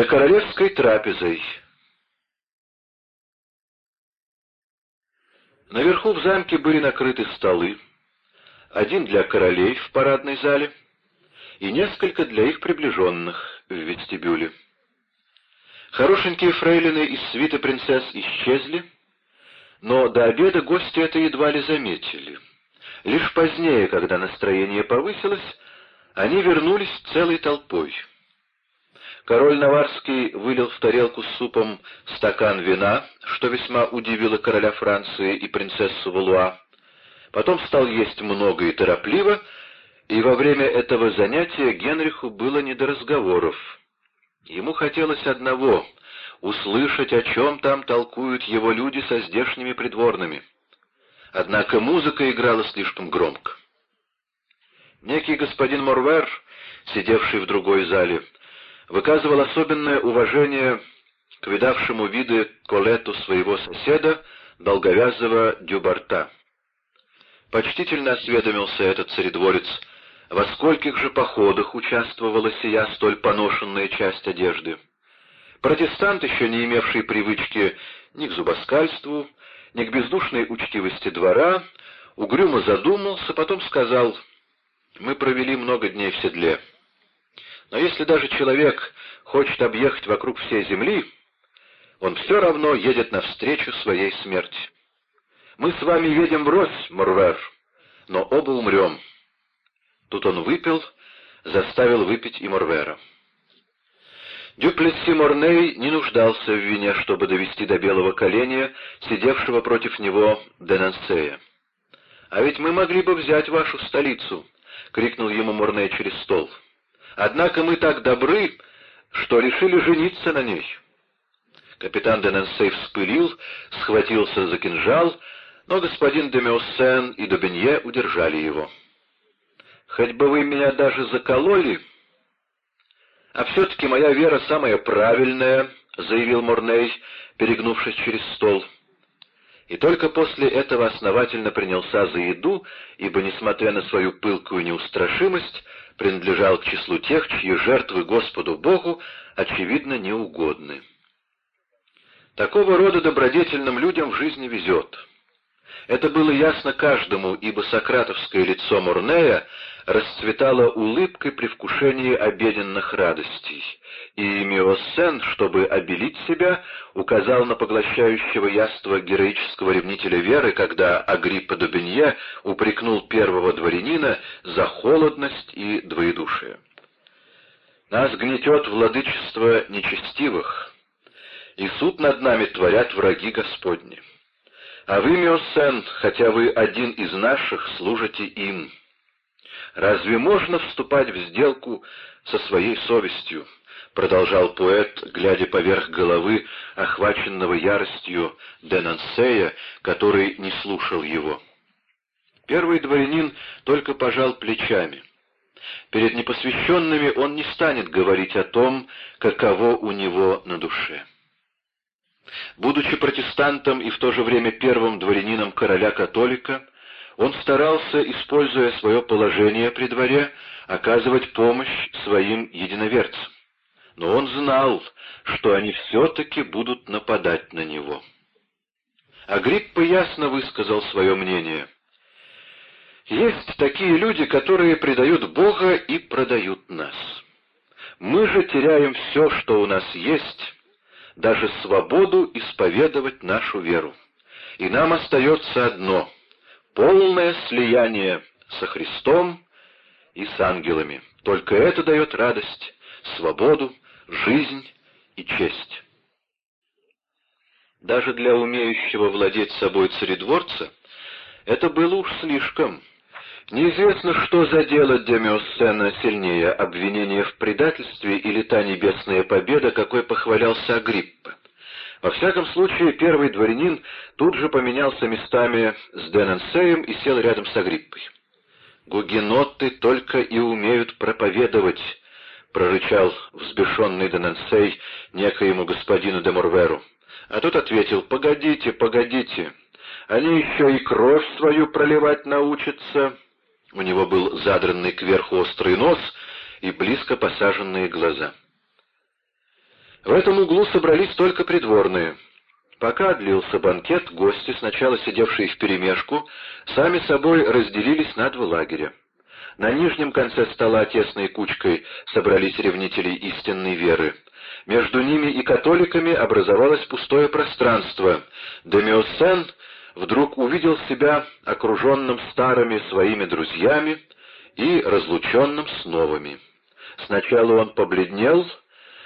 За королевской трапезой. Наверху в замке были накрыты столы, один для королей в парадной зале и несколько для их приближенных в вестибюле. Хорошенькие фрейлины из свита принцесс исчезли, но до обеда гости это едва ли заметили. Лишь позднее, когда настроение повысилось, они вернулись целой толпой. Король Наварский вылил в тарелку с супом стакан вина, что весьма удивило короля Франции и принцессу Валуа. Потом стал есть много и торопливо, и во время этого занятия Генриху было не до разговоров. Ему хотелось одного — услышать, о чем там толкуют его люди со здешними придворными. Однако музыка играла слишком громко. Некий господин Морвер, сидевший в другой зале, выказывал особенное уважение к видавшему виды колету своего соседа, долговязого Дюбарта. Почтительно осведомился этот царедворец, во скольких же походах участвовала сия столь поношенная часть одежды. Протестант, еще не имевший привычки ни к зубоскальству, ни к бездушной учтивости двора, угрюмо задумался, потом сказал, «Мы провели много дней в седле. Но если даже человек хочет объехать вокруг всей земли, он все равно едет навстречу своей смерти. Мы с вами едем врозь, Морвер, но оба умрем». Тут он выпил, заставил выпить и Морвера. Дюплесси Морней не нуждался в вине, чтобы довести до белого коленя сидевшего против него Денансея. «А ведь мы могли бы взять вашу столицу», — крикнул ему Морней через стол. «Однако мы так добры, что решили жениться на ней». Капитан Денансей вспылил, схватился за кинжал, но господин Демиоссен и Добенье удержали его. Хоть бы вы меня даже закололи, а все-таки моя вера самая правильная, — заявил Морней, перегнувшись через стол. И только после этого основательно принялся за еду, ибо, несмотря на свою пылкую неустрашимость, принадлежал к числу тех, чьи жертвы Господу Богу, очевидно, неугодны. Такого рода добродетельным людям в жизни везет. Это было ясно каждому, ибо сократовское лицо Мурнея расцветало улыбкой при вкушении обеденных радостей, и Миосен, чтобы обелить себя, указал на поглощающего яство героического ревнителя веры, когда Агриппа Дубенье упрекнул первого дворянина за холодность и двоедушие. «Нас гнетет владычество нечестивых, и суд над нами творят враги Господни». А вы, Миосен, хотя вы один из наших, служите им. Разве можно вступать в сделку со своей совестью? Продолжал поэт, глядя поверх головы, охваченного яростью Денансея, который не слушал его. Первый дворянин только пожал плечами. Перед непосвященными он не станет говорить о том, каково у него на душе. Будучи протестантом и в то же время первым дворянином короля-католика, он старался, используя свое положение при дворе, оказывать помощь своим единоверцам. Но он знал, что они все-таки будут нападать на него. Агриппа ясно высказал свое мнение. Есть такие люди, которые предают Бога и продают нас. Мы же теряем все, что у нас есть, даже свободу исповедовать нашу веру. И нам остается одно — полное слияние со Христом и с ангелами. Только это дает радость, свободу, жизнь и честь. Даже для умеющего владеть собой царедворца это было уж слишком — Неизвестно, что задело Демиосцена сильнее, обвинение в предательстве или та небесная победа, какой похвалялся Агриппа. Во всяком случае, первый дворянин тут же поменялся местами с Денансеем и сел рядом с Агриппой. «Гугеноты только и умеют проповедовать», — прорычал взбешенный Денансей некоему господину де Мурверу. А тот ответил, «Погодите, погодите, они еще и кровь свою проливать научатся». У него был задранный кверху острый нос и близко посаженные глаза. В этом углу собрались только придворные. Пока длился банкет, гости, сначала сидевшие вперемешку, сами собой разделились на два лагеря. На нижнем конце стола тесной кучкой собрались ревнители истинной веры. Между ними и католиками образовалось пустое пространство. Демиосен вдруг увидел себя окруженным старыми своими друзьями и разлученным с новыми. Сначала он побледнел,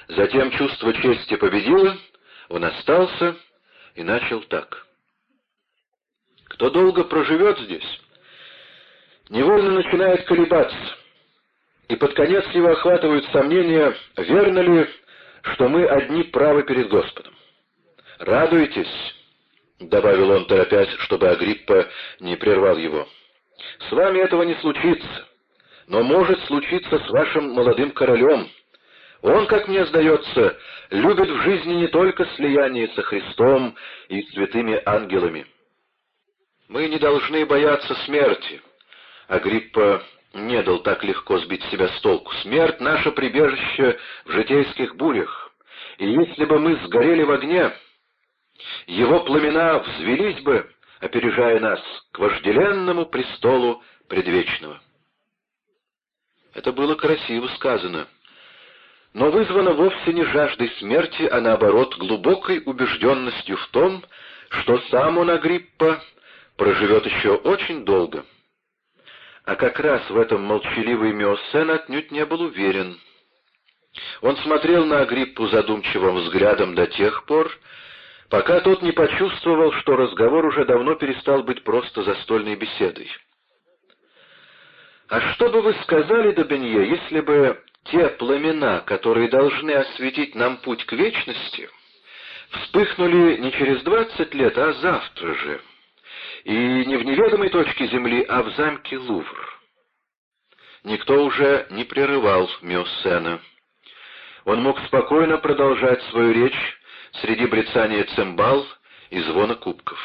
затем чувство чести победило, он остался и начал так. Кто долго проживет здесь, невольно начинает колебаться, и под конец его охватывают сомнения, верно ли, что мы одни правы перед Господом. «Радуйтесь», — добавил он, торопясь, чтобы Агриппа не прервал его. «С вами этого не случится, но может случиться с вашим молодым королем. Он, как мне сдается, любит в жизни не только слияние со Христом и святыми ангелами. Мы не должны бояться смерти». Агриппа не дал так легко сбить себя с толку. Смерть — наше прибежище в житейских бурях, и если бы мы сгорели в огне, его пламена взвелись бы, опережая нас, к вожделенному престолу предвечного. Это было красиво сказано, но вызвано вовсе не жаждой смерти, а наоборот глубокой убежденностью в том, что сам он, Агриппа, проживет еще очень долго. А как раз в этом молчаливый Миосен отнюдь не был уверен. Он смотрел на Агриппу задумчивым взглядом до тех пор, пока тот не почувствовал, что разговор уже давно перестал быть просто застольной беседой. «А что бы вы сказали, Добенье, если бы те пламена, которые должны осветить нам путь к вечности, вспыхнули не через двадцать лет, а завтра же?» и не в неведомой точке земли, а в замке Лувр. Никто уже не прерывал Миоссена. Он мог спокойно продолжать свою речь среди брецания цимбал и звона кубков.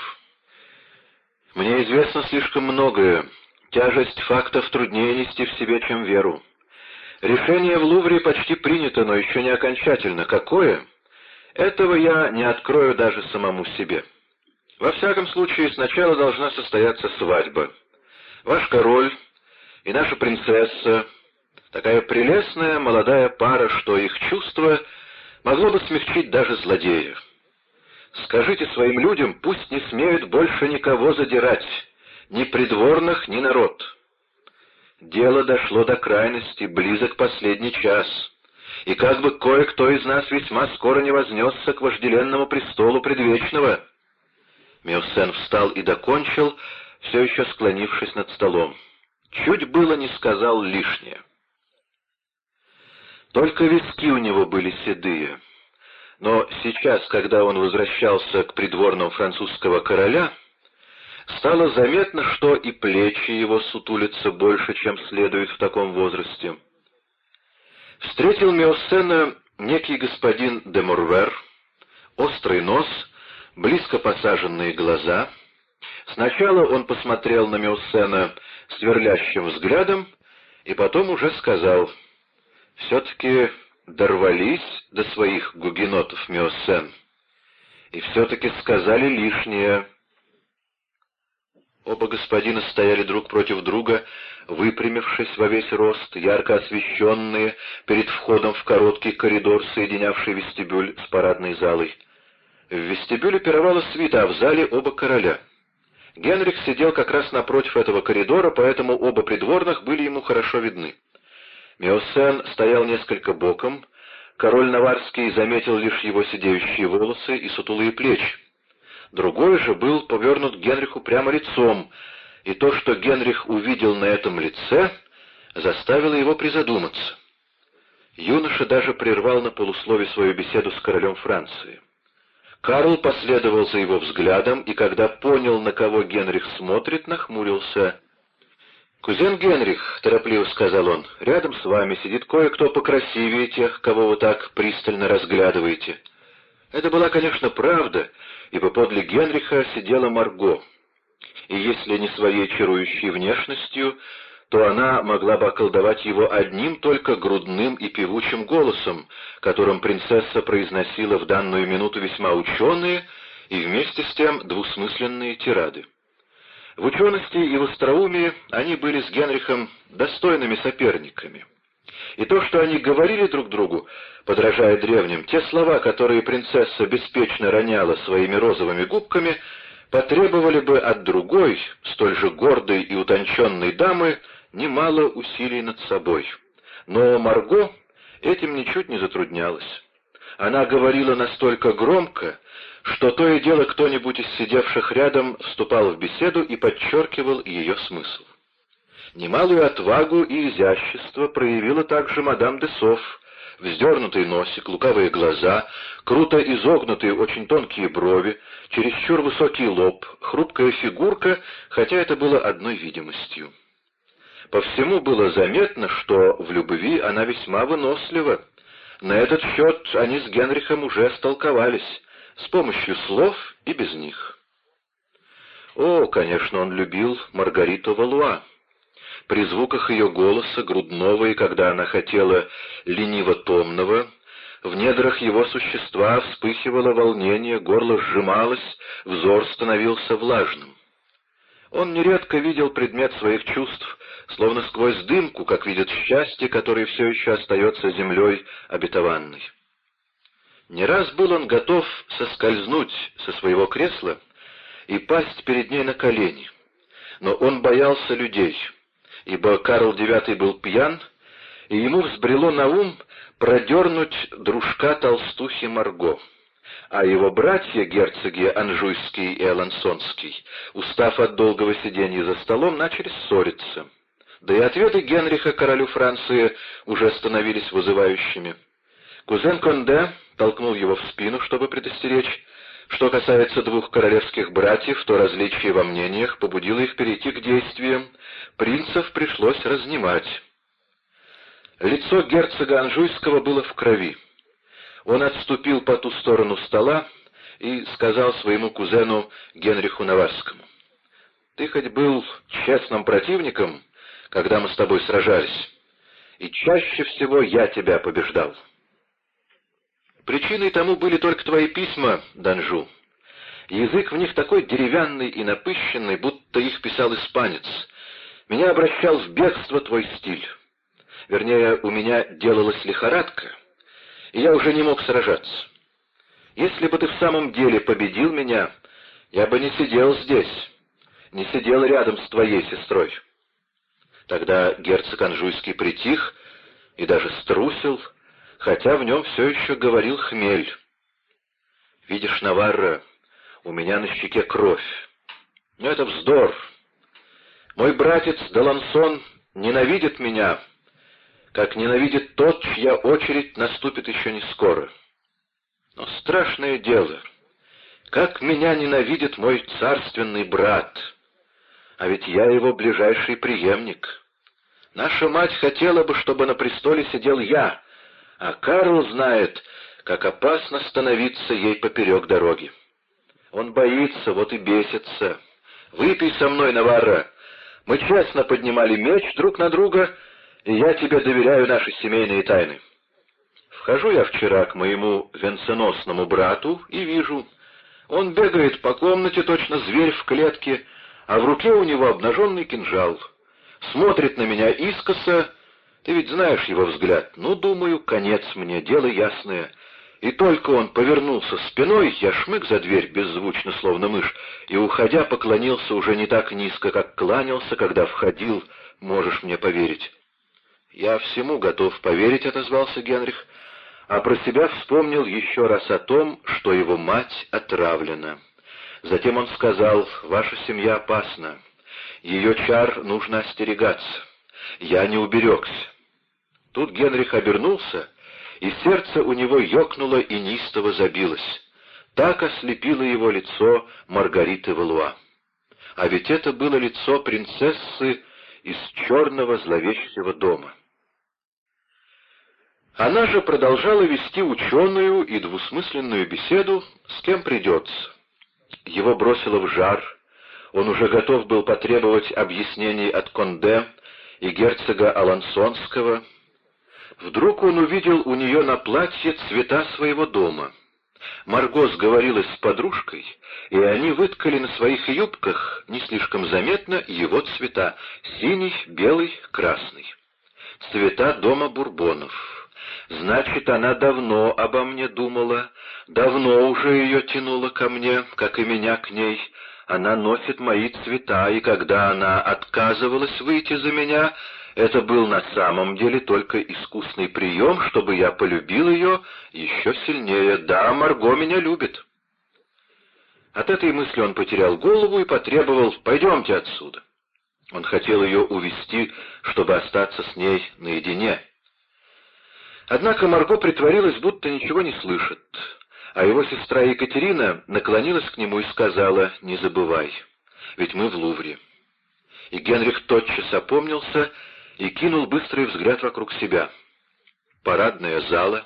«Мне известно слишком многое. Тяжесть фактов труднее нести в себе, чем веру. Решение в Лувре почти принято, но еще не окончательно. Какое? Этого я не открою даже самому себе». Во всяком случае, сначала должна состояться свадьба. Ваш король и наша принцесса — такая прелестная молодая пара, что их чувство могло бы смягчить даже злодея. Скажите своим людям, пусть не смеют больше никого задирать, ни придворных, ни народ. Дело дошло до крайности, близок последний час, и как бы кое-кто из нас весьма скоро не вознесся к вожделенному престолу предвечного — Меусен встал и докончил, все еще склонившись над столом. Чуть было не сказал лишнее. Только виски у него были седые. Но сейчас, когда он возвращался к придворным французского короля, стало заметно, что и плечи его сутулятся больше, чем следует в таком возрасте. Встретил Меосена некий господин де Мурвер, острый нос — близко посаженные глаза. Сначала он посмотрел на Меусена сверлящим взглядом, и потом уже сказал, «Все-таки дорвались до своих гугенотов, Меусен, и все-таки сказали лишнее». Оба господина стояли друг против друга, выпрямившись во весь рост, ярко освещенные, перед входом в короткий коридор, соединявший вестибюль с парадной залой. В вестибюле пировала свита, а в зале оба короля. Генрих сидел как раз напротив этого коридора, поэтому оба придворных были ему хорошо видны. Меосен стоял несколько боком, король Наварский заметил лишь его сидеющие волосы и сутулые плечи. Другой же был повернут Генриху прямо лицом, и то, что Генрих увидел на этом лице, заставило его призадуматься. Юноша даже прервал на полуслове свою беседу с королем Франции. Карл последовал за его взглядом, и когда понял, на кого Генрих смотрит, нахмурился. «Кузен Генрих», — торопливо сказал он, — «рядом с вами сидит кое-кто покрасивее тех, кого вы так пристально разглядываете». Это была, конечно, правда, ибо подле Генриха сидела Марго. И если не своей чарующей внешностью, то она могла бы околдовать его одним только грудным и певучим голосом, которым принцесса произносила в данную минуту весьма ученые и вместе с тем двусмысленные тирады. В учености и в остроумии они были с Генрихом достойными соперниками. И то, что они говорили друг другу, подражая древним, те слова, которые принцесса беспечно роняла своими розовыми губками, потребовали бы от другой, столь же гордой и утонченной дамы, немало усилий над собой. Но Марго этим ничуть не затруднялась. Она говорила настолько громко, что то и дело кто-нибудь из сидевших рядом вступал в беседу и подчеркивал ее смысл. Немалую отвагу и изящество проявила также мадам де Соф, вздернутый носик, лукавые глаза, круто изогнутые очень тонкие брови, чересчур высокий лоб, хрупкая фигурка, хотя это было одной видимостью. По всему было заметно, что в любви она весьма вынослива. На этот счет они с Генрихом уже столковались, с помощью слов и без них. О, конечно, он любил Маргариту Валуа. При звуках ее голоса, грудного и когда она хотела лениво-томного, в недрах его существа вспыхивало волнение, горло сжималось, взор становился влажным. Он нередко видел предмет своих чувств, словно сквозь дымку, как видит счастье, которое все еще остается землей обетованной. Не раз был он готов соскользнуть со своего кресла и пасть перед ней на колени, но он боялся людей — ибо Карл IX был пьян, и ему взбрело на ум продернуть дружка толстухи Марго. А его братья, герцоги Анжуйский и Алансонский, устав от долгого сидения за столом, начали ссориться. Да и ответы Генриха королю Франции уже становились вызывающими. Кузен Конде толкнул его в спину, чтобы предостеречь. Что касается двух королевских братьев, то различие во мнениях побудило их перейти к действиям. Принцев пришлось разнимать. Лицо герцога Анжуйского было в крови. Он отступил по ту сторону стола и сказал своему кузену Генриху Наварскому. «Ты хоть был честным противником, когда мы с тобой сражались, и чаще всего я тебя побеждал». Причиной тому были только твои письма, Данжу. Язык в них такой деревянный и напыщенный, будто их писал испанец. Меня обращал в бегство твой стиль. Вернее, у меня делалась лихорадка, и я уже не мог сражаться. Если бы ты в самом деле победил меня, я бы не сидел здесь, не сидел рядом с твоей сестрой. Тогда герцог Анжуйский притих и даже струсил, хотя в нем все еще говорил хмель. «Видишь, Наварра, у меня на щеке кровь. Но это вздор. Мой братец Далансон ненавидит меня, как ненавидит тот, чья очередь наступит еще не скоро. Но страшное дело, как меня ненавидит мой царственный брат, а ведь я его ближайший преемник. Наша мать хотела бы, чтобы на престоле сидел я, а Карл знает, как опасно становиться ей поперек дороги. Он боится, вот и бесится. Выпей со мной, Наварра. Мы честно поднимали меч друг на друга, и я тебе доверяю наши семейные тайны. Вхожу я вчера к моему венценосному брату и вижу, он бегает по комнате, точно зверь в клетке, а в руке у него обнаженный кинжал. Смотрит на меня искоса ты ведь знаешь его взгляд. Ну, думаю, конец мне, дело ясное. И только он повернулся спиной, я шмык за дверь, беззвучно, словно мышь, и, уходя, поклонился уже не так низко, как кланялся, когда входил, можешь мне поверить. «Я всему готов поверить», — отозвался Генрих, а про себя вспомнил еще раз о том, что его мать отравлена. Затем он сказал, «Ваша семья опасна, ее чар нужно остерегаться. Я не уберегся. Тут Генрих обернулся, и сердце у него ёкнуло и неистово забилось. Так ослепило его лицо Маргариты Валуа. А ведь это было лицо принцессы из черного зловещего дома. Она же продолжала вести ученую и двусмысленную беседу, с кем придется. Его бросило в жар, он уже готов был потребовать объяснений от Конде и герцога Алансонского, Вдруг он увидел у нее на платье цвета своего дома. Марго сговорилась с подружкой, и они выткали на своих юбках, не слишком заметно, его цвета — синий, белый, красный. Цвета дома Бурбонов. Значит, она давно обо мне думала, давно уже ее тянуло ко мне, как и меня к ней. Она носит мои цвета, и когда она отказывалась выйти за меня, это был на самом деле только искусный прием, чтобы я полюбил ее еще сильнее. Да, Марго меня любит. От этой мысли он потерял голову и потребовал «пойдемте отсюда». Он хотел ее увести, чтобы остаться с ней наедине. Однако Марго притворилась, будто ничего не слышит, а его сестра Екатерина наклонилась к нему и сказала «Не забывай, ведь мы в Лувре». И Генрих тотчас опомнился и кинул быстрый взгляд вокруг себя. Парадная зала,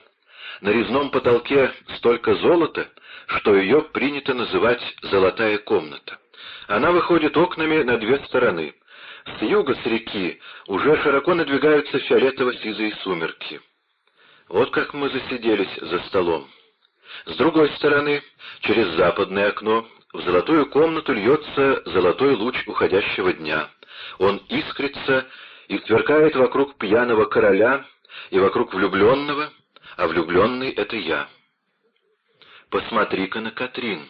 на резном потолке столько золота, что ее принято называть «золотая комната». Она выходит окнами на две стороны. С юга, с реки, уже широко надвигаются фиолетово-сизые сумерки. Вот как мы засиделись за столом. С другой стороны, через западное окно, в золотую комнату льется золотой луч уходящего дня. Он искрится и сверкает вокруг пьяного короля и вокруг влюбленного, а влюбленный — это я. Посмотри-ка на Катрин.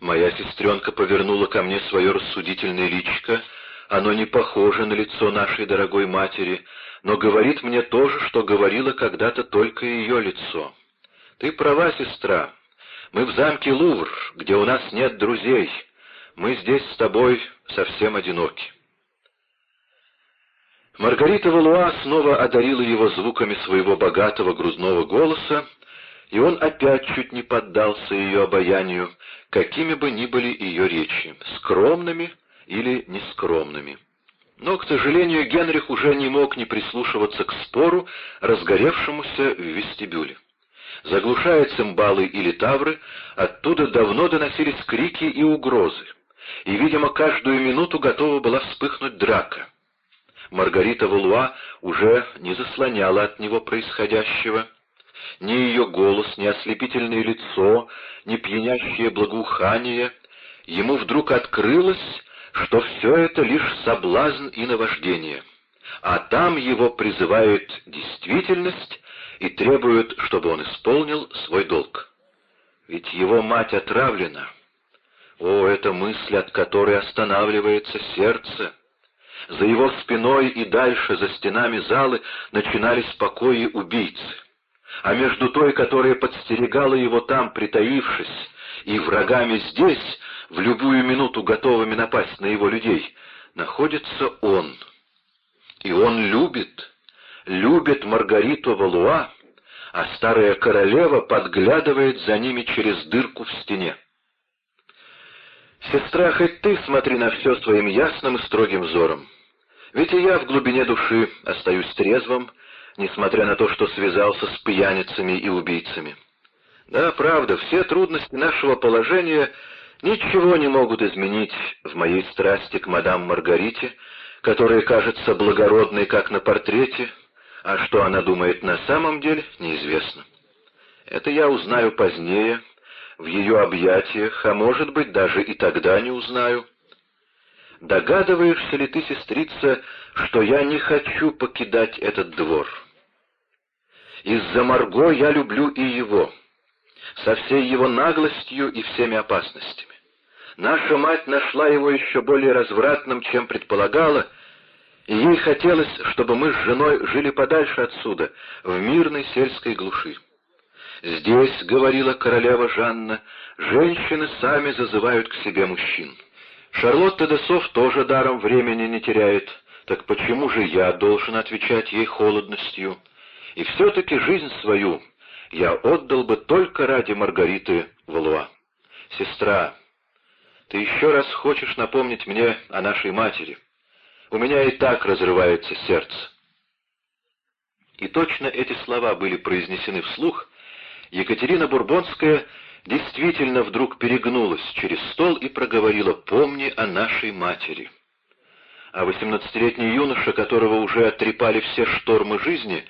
Моя сестренка повернула ко мне свое рассудительное личико, оно не похоже на лицо нашей дорогой матери, но говорит мне то же, что говорило когда-то только ее лицо. Ты права, сестра. Мы в замке Лувр, где у нас нет друзей. Мы здесь с тобой совсем одиноки. Маргарита Валуа снова одарила его звуками своего богатого грузного голоса, и он опять чуть не поддался ее обаянию, какими бы ни были ее речи, скромными или нескромными. Но, к сожалению, Генрих уже не мог не прислушиваться к спору, разгоревшемуся в вестибюле. Заглушая цимбалы или тавры, оттуда давно доносились крики и угрозы, и, видимо, каждую минуту готова была вспыхнуть драка. Маргарита Валуа уже не заслоняла от него происходящего. Ни ее голос, ни ослепительное лицо, ни пьянящее благоухание ему вдруг открылось, что все это лишь соблазн и наваждение, а там его призывает действительность и требует, чтобы он исполнил свой долг. Ведь его мать отравлена. О, эта мысль, от которой останавливается сердце! За его спиной и дальше, за стенами залы, начинались покои убийцы. А между той, которая подстерегала его там, притаившись, и врагами здесь, в любую минуту готовыми напасть на его людей, находится он. И он любит, любит Маргариту Валуа, а старая королева подглядывает за ними через дырку в стене. «Сестра, хоть ты смотри на все своим ясным и строгим взором. Ведь и я в глубине души остаюсь трезвым, несмотря на то, что связался с пьяницами и убийцами. Да, правда, все трудности нашего положения ничего не могут изменить в моей страсти к мадам Маргарите, которая кажется благородной, как на портрете, а что она думает на самом деле, неизвестно. Это я узнаю позднее, в ее объятиях, а может быть, даже и тогда не узнаю. Догадываешься ли ты, сестрица, что я не хочу покидать этот двор? Из-за Марго я люблю и его, со всей его наглостью и всеми опасностями. Наша мать нашла его еще более развратным, чем предполагала, ей хотелось, чтобы мы с женой жили подальше отсюда, в мирной сельской глуши. «Здесь, — говорила королева Жанна, — женщины сами зазывают к себе мужчин. Шарлотта де Соф тоже даром времени не теряет, так почему же я должен отвечать ей холодностью? И все-таки жизнь свою я отдал бы только ради Маргариты Валуа. Сестра, ты еще раз хочешь напомнить мне о нашей матери. У меня и так разрывается сердце. И точно эти слова были произнесены вслух, Екатерина Бурбонская действительно вдруг перегнулась через стол и проговорила «Помни о нашей матери». А восемнадцатилетний юноша, которого уже оттрепали все штормы жизни,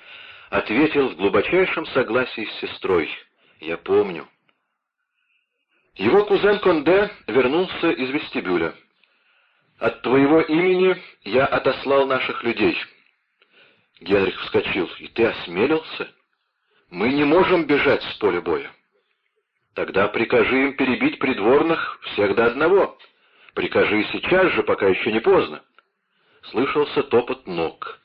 ответил в глубочайшем согласии с сестрой. «Я помню». Его кузен Конде вернулся из вестибюля. «От твоего имени я отослал наших людей». Генрих вскочил. «И ты осмелился? Мы не можем бежать с поля боя». «Тогда прикажи им перебить придворных всех до одного. Прикажи сейчас же, пока еще не поздно». Слышался топот ног.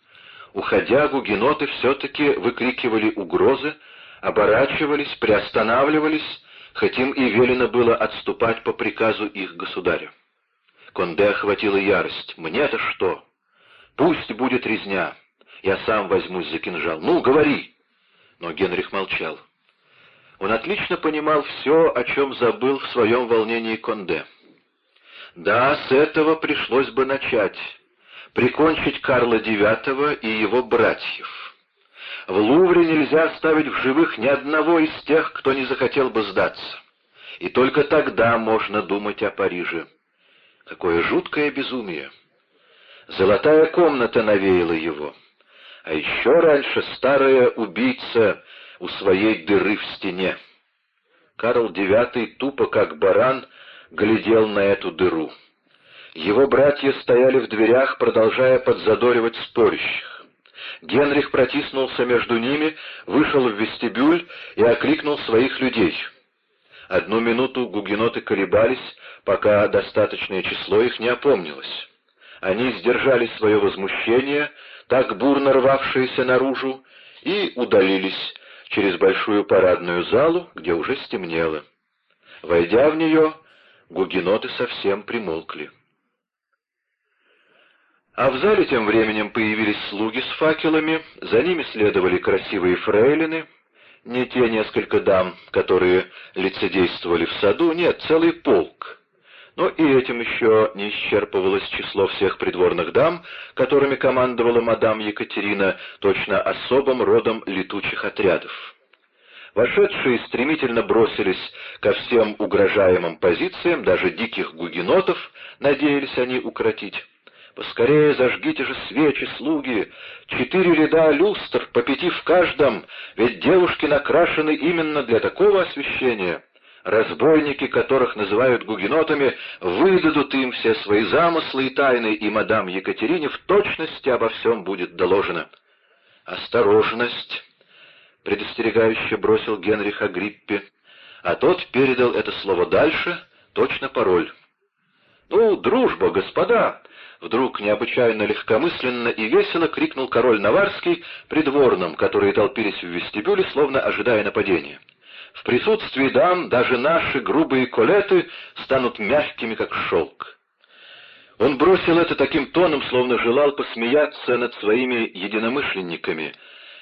Уходя, гугеноты все-таки выкрикивали угрозы, оборачивались, приостанавливались, хоть им и велено было отступать по приказу их государя. Конде охватила ярость. «Мне-то что? Пусть будет резня. Я сам возьмусь за кинжал. Ну, говори!» Но Генрих молчал. Он отлично понимал все, о чем забыл в своем волнении Конде. Да, с этого пришлось бы начать. Прикончить Карла IX и его братьев. В Лувре нельзя оставить в живых ни одного из тех, кто не захотел бы сдаться. И только тогда можно думать о Париже. Какое жуткое безумие! Золотая комната навеяла его. А еще раньше старая убийца у своей дыры в стене. Карл IX тупо как баран глядел на эту дыру. Его братья стояли в дверях, продолжая подзадоривать спорящих. Генрих протиснулся между ними, вышел в вестибюль и окликнул своих людей. Одну минуту гугеноты колебались, пока достаточное число их не опомнилось. Они сдержали свое возмущение, так бурно рвавшееся наружу, и удалились через большую парадную залу, где уже стемнело. Войдя в нее, гугеноты совсем примолкли. А в зале тем временем появились слуги с факелами, за ними следовали красивые фрейлины, не те несколько дам, которые лицедействовали в саду, нет, целый полк. Но и этим еще не исчерпывалось число всех придворных дам, которыми командовала мадам Екатерина, точно особым родом летучих отрядов. Вошедшие стремительно бросились ко всем угрожаемым позициям, даже диких гугенотов надеялись они укротить. Поскорее зажгите же свечи, слуги, четыре ряда люстр, по пяти в каждом, ведь девушки накрашены именно для такого освещения. Разбойники, которых называют гугенотами, выдадут им все свои замыслы и тайны, и мадам Екатерине в точности обо всем будет доложено. «Осторожность!» — предостерегающе бросил Генрих Агриппе, а тот передал это слово дальше, точно пароль. «Ну, дружба, господа!» Вдруг необычайно легкомысленно и весело крикнул король Наварский придворным, которые толпились в вестибюле, словно ожидая нападения. В присутствии дам даже наши грубые колеты станут мягкими, как шелк. Он бросил это таким тоном, словно желал посмеяться над своими единомышленниками,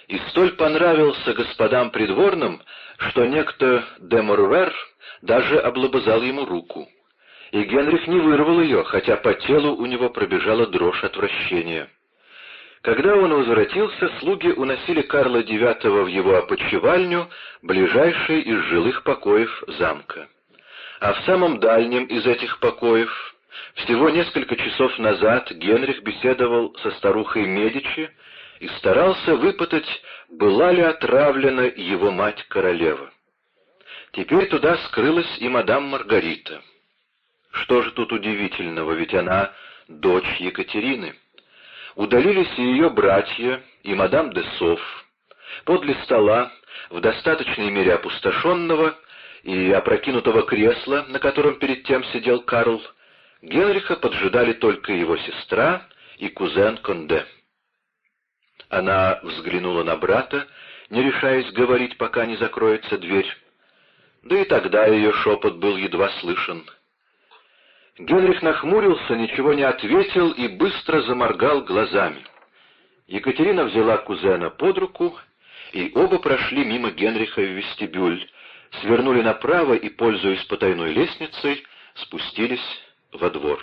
и столь понравился господам придворным, что некто де Морвер даже облобызал ему руку и Генрих не вырвал ее, хотя по телу у него пробежала дрожь отвращения. Когда он возвратился, слуги уносили Карла IX в его опочивальню, ближайший из жилых покоев замка. А в самом дальнем из этих покоев, всего несколько часов назад, Генрих беседовал со старухой Медичи и старался выпытать, была ли отравлена его мать-королева. Теперь туда скрылась и мадам Маргарита. Что же тут удивительного, ведь она дочь Екатерины. Удалились и ее братья, и мадам де Соф. Подле стола, в достаточной мере опустошенного и опрокинутого кресла, на котором перед тем сидел Карл, Генриха поджидали только его сестра и кузен Конде. Она взглянула на брата, не решаясь говорить, пока не закроется дверь. Да и тогда ее шепот был едва слышен — Генрих нахмурился, ничего не ответил и быстро заморгал глазами. Екатерина взяла кузена под руку, и оба прошли мимо Генриха в вестибюль, свернули направо и, пользуясь потайной лестницей, спустились во двор.